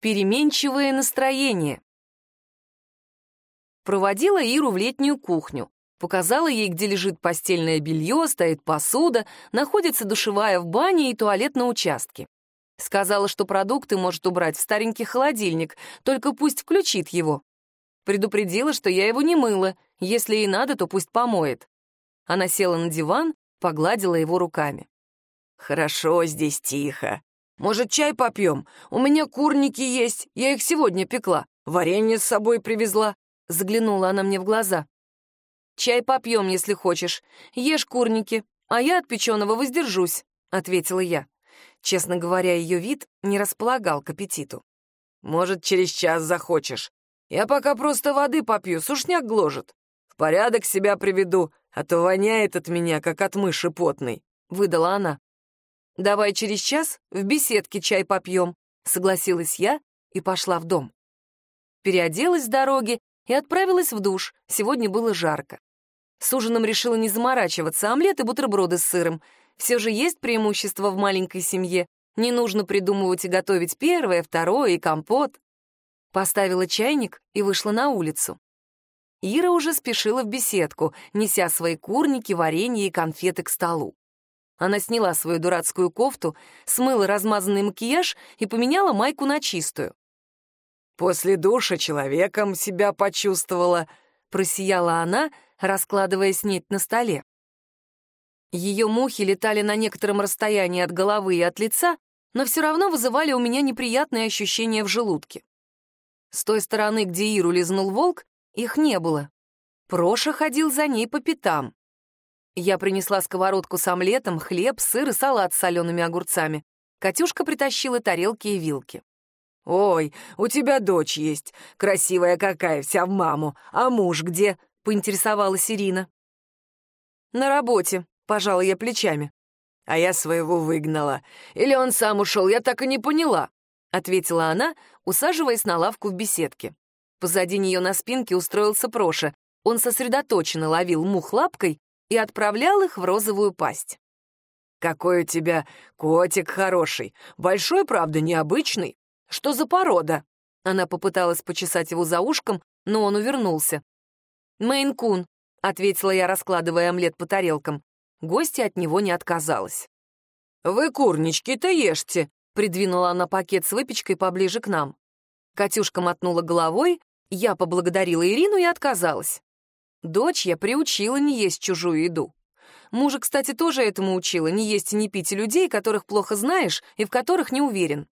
Переменчивое настроение. Проводила Иру в летнюю кухню. Показала ей, где лежит постельное белье, стоит посуда, находится душевая в бане и туалет на участке. Сказала, что продукты может убрать в старенький холодильник, только пусть включит его. Предупредила, что я его не мыла, если ей надо, то пусть помоет. Она села на диван, погладила его руками. «Хорошо здесь тихо. Может, чай попьем? У меня курники есть, я их сегодня пекла. Варенье с собой привезла». Заглянула она мне в глаза. «Чай попьем, если хочешь. Ешь курники, а я от печеного воздержусь», — ответила я. Честно говоря, ее вид не располагал к аппетиту. «Может, через час захочешь. Я пока просто воды попью, сушняк гложет. В порядок себя приведу, а то воняет от меня, как от мыши потной», — выдала она. «Давай через час в беседке чай попьем», — согласилась я и пошла в дом. Переоделась с дороги и отправилась в душ, сегодня было жарко. С ужином решила не заморачиваться, омлет и бутерброды с сыром. Все же есть преимущество в маленькой семье. Не нужно придумывать и готовить первое, второе и компот. Поставила чайник и вышла на улицу. Ира уже спешила в беседку, неся свои курники, варенье и конфеты к столу. Она сняла свою дурацкую кофту, смыла размазанный макияж и поменяла майку на чистую. «После душа человеком себя почувствовала», — просияла она, раскладывая снеть на столе. Ее мухи летали на некотором расстоянии от головы и от лица, но все равно вызывали у меня неприятные ощущения в желудке. С той стороны, где Иру лизнул волк, их не было. Проша ходил за ней по пятам. Я принесла сковородку с омлетом, хлеб, сыр и салат с солеными огурцами. Катюшка притащила тарелки и вилки. «Ой, у тебя дочь есть, красивая какая, вся в маму. А муж где?» — поинтересовалась Ирина. «На работе», — пожала я плечами. «А я своего выгнала. Или он сам ушел, я так и не поняла», — ответила она, усаживаясь на лавку в беседке. Позади нее на спинке устроился Проша. Он сосредоточенно ловил мух лапкой и отправлял их в розовую пасть. «Какой у тебя котик хороший! Большой, правда, необычный. Что за порода?» Она попыталась почесать его за ушком, но он увернулся. «Мейн-кун», — ответила я, раскладывая омлет по тарелкам. Гостья от него не отказалась. «Вы курнички-то ешьте», — придвинула она пакет с выпечкой поближе к нам. Катюшка мотнула головой, я поблагодарила Ирину и отказалась. Дочь я приучила не есть чужую еду. Мужа, кстати, тоже этому учила, не есть и не пить людей, которых плохо знаешь и в которых не уверен.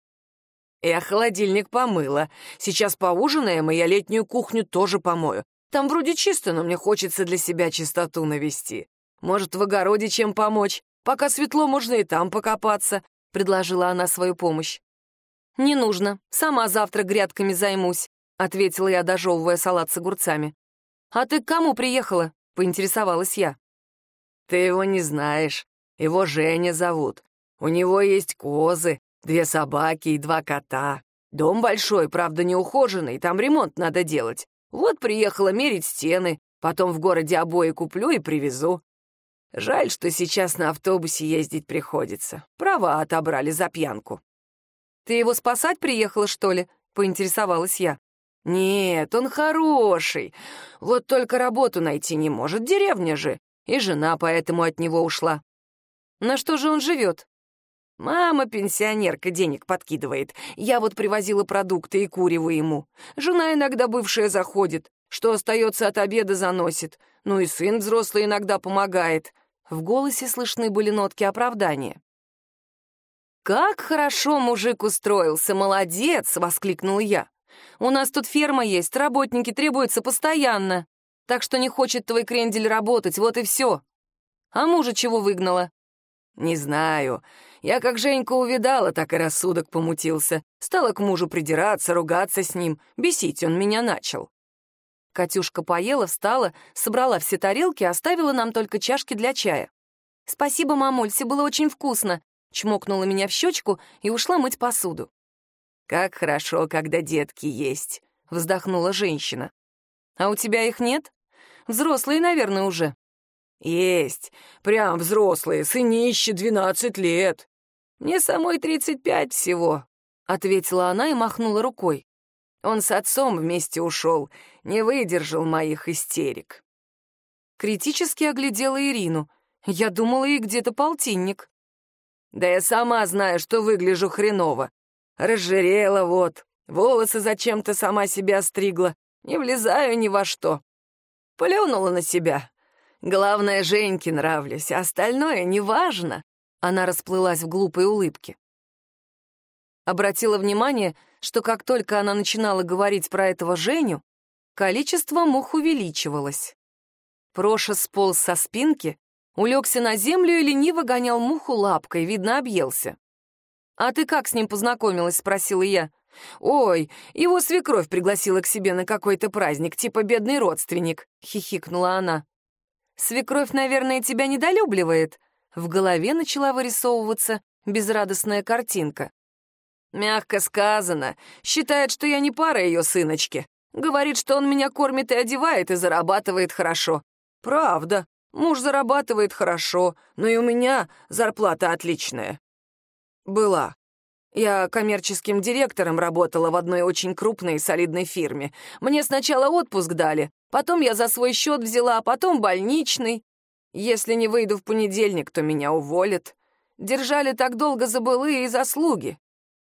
Я холодильник помыла. Сейчас поужинаем, и я летнюю кухню тоже помою. Там вроде чисто, но мне хочется для себя чистоту навести. Может, в огороде чем помочь? Пока светло, можно и там покопаться», — предложила она свою помощь. «Не нужно. Сама завтра грядками займусь», — ответила я, дожевывая салат с огурцами. «А ты к кому приехала?» — поинтересовалась я. «Ты его не знаешь. Его Женя зовут. У него есть козы, две собаки и два кота. Дом большой, правда, неухоженный, там ремонт надо делать. Вот приехала мерить стены, потом в городе обои куплю и привезу. Жаль, что сейчас на автобусе ездить приходится. Права отобрали за пьянку». «Ты его спасать приехала, что ли?» — поинтересовалась я. «Нет, он хороший. Вот только работу найти не может, деревня же. И жена поэтому от него ушла». «На что же он живет?» «Мама пенсионерка денег подкидывает. Я вот привозила продукты и курево ему. Жена иногда бывшая заходит. Что остается от обеда, заносит. Ну и сын взрослый иногда помогает». В голосе слышны были нотки оправдания. «Как хорошо мужик устроился, молодец!» — воскликнул я. У нас тут ферма есть, работники требуются постоянно. Так что не хочет твой крендель работать, вот и все. А мужа чего выгнала?» «Не знаю. Я как Женьку увидала, так и рассудок помутился. Стала к мужу придираться, ругаться с ним. Бесить он меня начал». Катюшка поела, встала, собрала все тарелки, оставила нам только чашки для чая. «Спасибо, мамуль, все было очень вкусно», чмокнула меня в щечку и ушла мыть посуду. «Как хорошо, когда детки есть», — вздохнула женщина. «А у тебя их нет? Взрослые, наверное, уже». «Есть. Прям взрослые, сынище, двенадцать лет. Мне самой тридцать пять всего», — ответила она и махнула рукой. Он с отцом вместе ушел, не выдержал моих истерик. Критически оглядела Ирину. Я думала, ей где-то полтинник. Да я сама знаю, что выгляжу хреново. Разжирела вот, волосы зачем-то сама себя стригла, не влезаю ни во что. Плюнула на себя. Главное, Женьке нравлюсь, а остальное неважно. Она расплылась в глупой улыбке. Обратила внимание, что как только она начинала говорить про этого Женю, количество мух увеличивалось. Проша сполз со спинки, улегся на землю и лениво гонял муху лапкой, видно, объелся. «А ты как с ним познакомилась?» — спросила я. «Ой, его свекровь пригласила к себе на какой-то праздник, типа бедный родственник», — хихикнула она. «Свекровь, наверное, тебя недолюбливает». В голове начала вырисовываться безрадостная картинка. Мягко сказано. Считает, что я не пара ее сыночки. Говорит, что он меня кормит и одевает и зарабатывает хорошо. Правда, муж зарабатывает хорошо, но и у меня зарплата отличная. Была. Я коммерческим директором работала в одной очень крупной и солидной фирме. Мне сначала отпуск дали, потом я за свой счет взяла, а потом больничный. Если не выйду в понедельник, то меня уволят. Держали так долго за былые заслуги.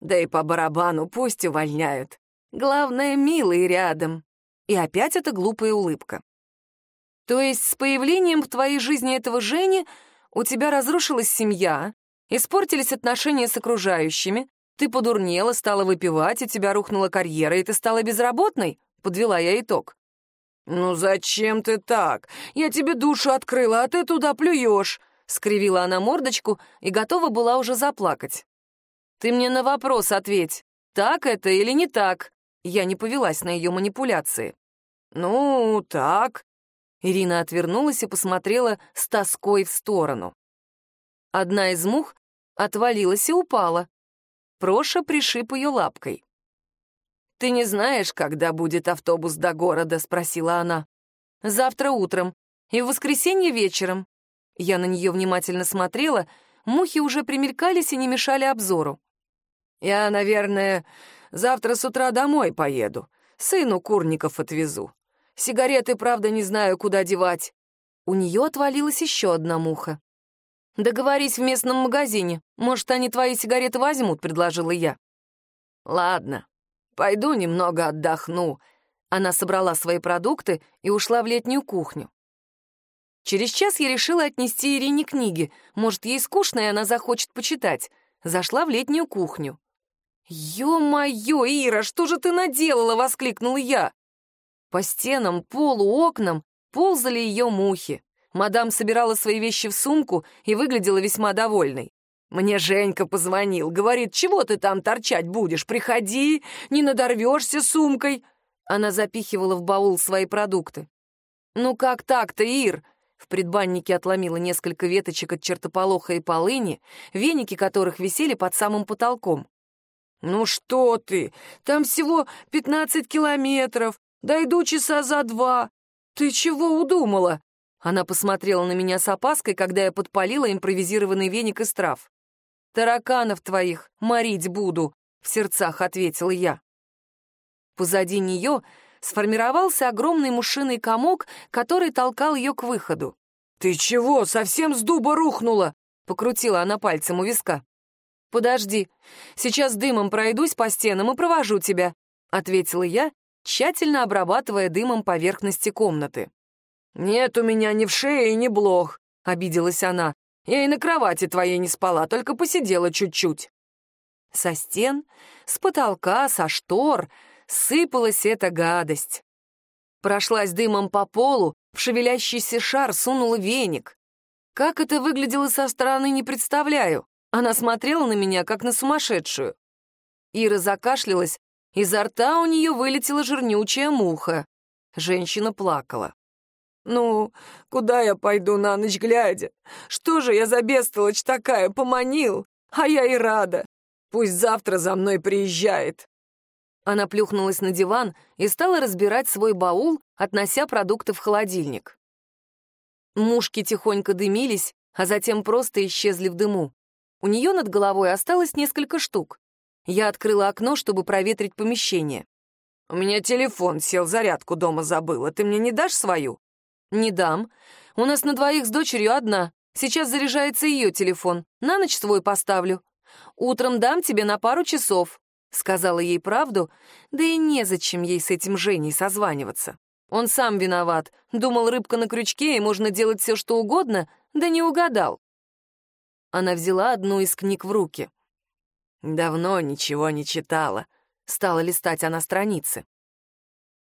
Да и по барабану пусть увольняют. Главное, милый рядом. И опять эта глупая улыбка. То есть с появлением в твоей жизни этого Жени у тебя разрушилась семья, испортились отношения с окружающими, ты подурнела, стала выпивать, у тебя рухнула карьера, и ты стала безработной? Подвела я итог. «Ну зачем ты так? Я тебе душу открыла, а ты туда плюешь!» Скривила она мордочку и готова была уже заплакать. «Ты мне на вопрос ответь, так это или не так?» Я не повелась на ее манипуляции. «Ну, так». Ирина отвернулась и посмотрела с тоской в сторону. Одна из мух отвалилась и упала. Проша пришиб ее лапкой. «Ты не знаешь, когда будет автобус до города?» — спросила она. «Завтра утром и в воскресенье вечером». Я на нее внимательно смотрела, мухи уже примелькались и не мешали обзору. Я, наверное, завтра с утра домой поеду. Сыну курников отвезу. Сигареты, правда, не знаю, куда девать». У нее отвалилась еще одна муха. «Договорись в местном магазине. Может, они твои сигареты возьмут», — предложила я. «Ладно, пойду немного отдохну». Она собрала свои продукты и ушла в летнюю кухню. Через час я решила отнести Ирине книги. Может, ей скучно, и она захочет почитать. Зашла в летнюю кухню. «Ё-моё, Ира, что же ты наделала?» — воскликнул я. По стенам, полу, окнам ползали ее мухи. Мадам собирала свои вещи в сумку и выглядела весьма довольной. «Мне Женька позвонил, говорит, чего ты там торчать будешь? Приходи, не надорвешься сумкой!» Она запихивала в баул свои продукты. «Ну как так-то, Ир?» В предбаннике отломила несколько веточек от чертополоха и полыни, веники которых висели под самым потолком. «Ну что ты? Там всего пятнадцать километров. Дойду часа за два. Ты чего удумала?» Она посмотрела на меня с опаской, когда я подпалила импровизированный веник из трав. «Тараканов твоих морить буду», — в сердцах ответила я. Позади нее сформировался огромный мушиный комок, который толкал ее к выходу. «Ты чего, совсем с дуба рухнула?» — покрутила она пальцем у виска. «Подожди, сейчас дымом пройдусь по стенам и провожу тебя», — ответила я, тщательно обрабатывая дымом поверхности комнаты. «Нет у меня ни в шее, ни блох», — обиделась она. «Я и на кровати твоей не спала, только посидела чуть-чуть». Со стен, с потолка, со штор сыпалась эта гадость. Прошлась дымом по полу, в шевелящийся шар сунула веник. Как это выглядело со стороны, не представляю. Она смотрела на меня, как на сумасшедшую. Ира закашлялась, изо рта у нее вылетела жирнючая муха. Женщина плакала. «Ну, куда я пойду на ночь глядя? Что же я за бестолочь такая, поманил? А я и рада. Пусть завтра за мной приезжает». Она плюхнулась на диван и стала разбирать свой баул, относя продукты в холодильник. Мушки тихонько дымились, а затем просто исчезли в дыму. У нее над головой осталось несколько штук. Я открыла окно, чтобы проветрить помещение. «У меня телефон сел, зарядку дома забыла. Ты мне не дашь свою?» «Не дам. У нас на двоих с дочерью одна. Сейчас заряжается ее телефон. На ночь свой поставлю. Утром дам тебе на пару часов», — сказала ей правду, да и незачем ей с этим Женей созваниваться. Он сам виноват. Думал, рыбка на крючке, и можно делать все, что угодно, да не угадал. Она взяла одну из книг в руки. «Давно ничего не читала», — стала листать она страницы.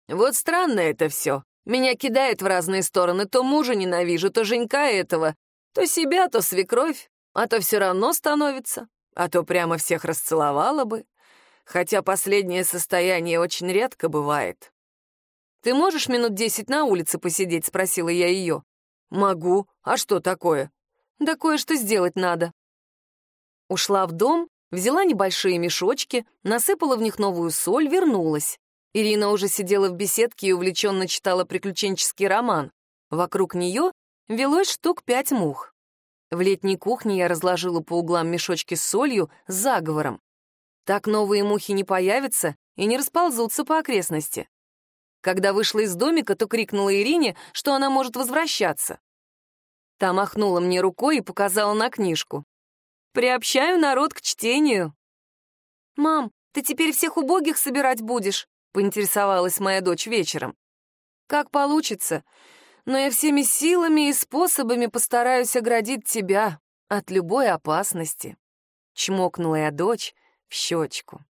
«Вот странно это все. Меня кидает в разные стороны. То мужа ненавижу, то Женька этого, то себя, то свекровь, а то все равно становится, а то прямо всех расцеловала бы. Хотя последнее состояние очень редко бывает. «Ты можешь минут десять на улице посидеть?» — спросила я ее. «Могу. А что такое?» «Да кое-что сделать надо». Ушла в дом, взяла небольшие мешочки, насыпала в них новую соль, вернулась. Ирина уже сидела в беседке и увлеченно читала приключенческий роман. Вокруг нее велось штук пять мух. В летней кухне я разложила по углам мешочки с солью с заговором. Так новые мухи не появятся и не расползутся по окрестности. Когда вышла из домика, то крикнула Ирине, что она может возвращаться. Та махнула мне рукой и показала на книжку. «Приобщаю народ к чтению». «Мам, ты теперь всех убогих собирать будешь?» — поинтересовалась моя дочь вечером. «Как получится, но я всеми силами и способами постараюсь оградить тебя от любой опасности», — чмокнула я дочь в щечку.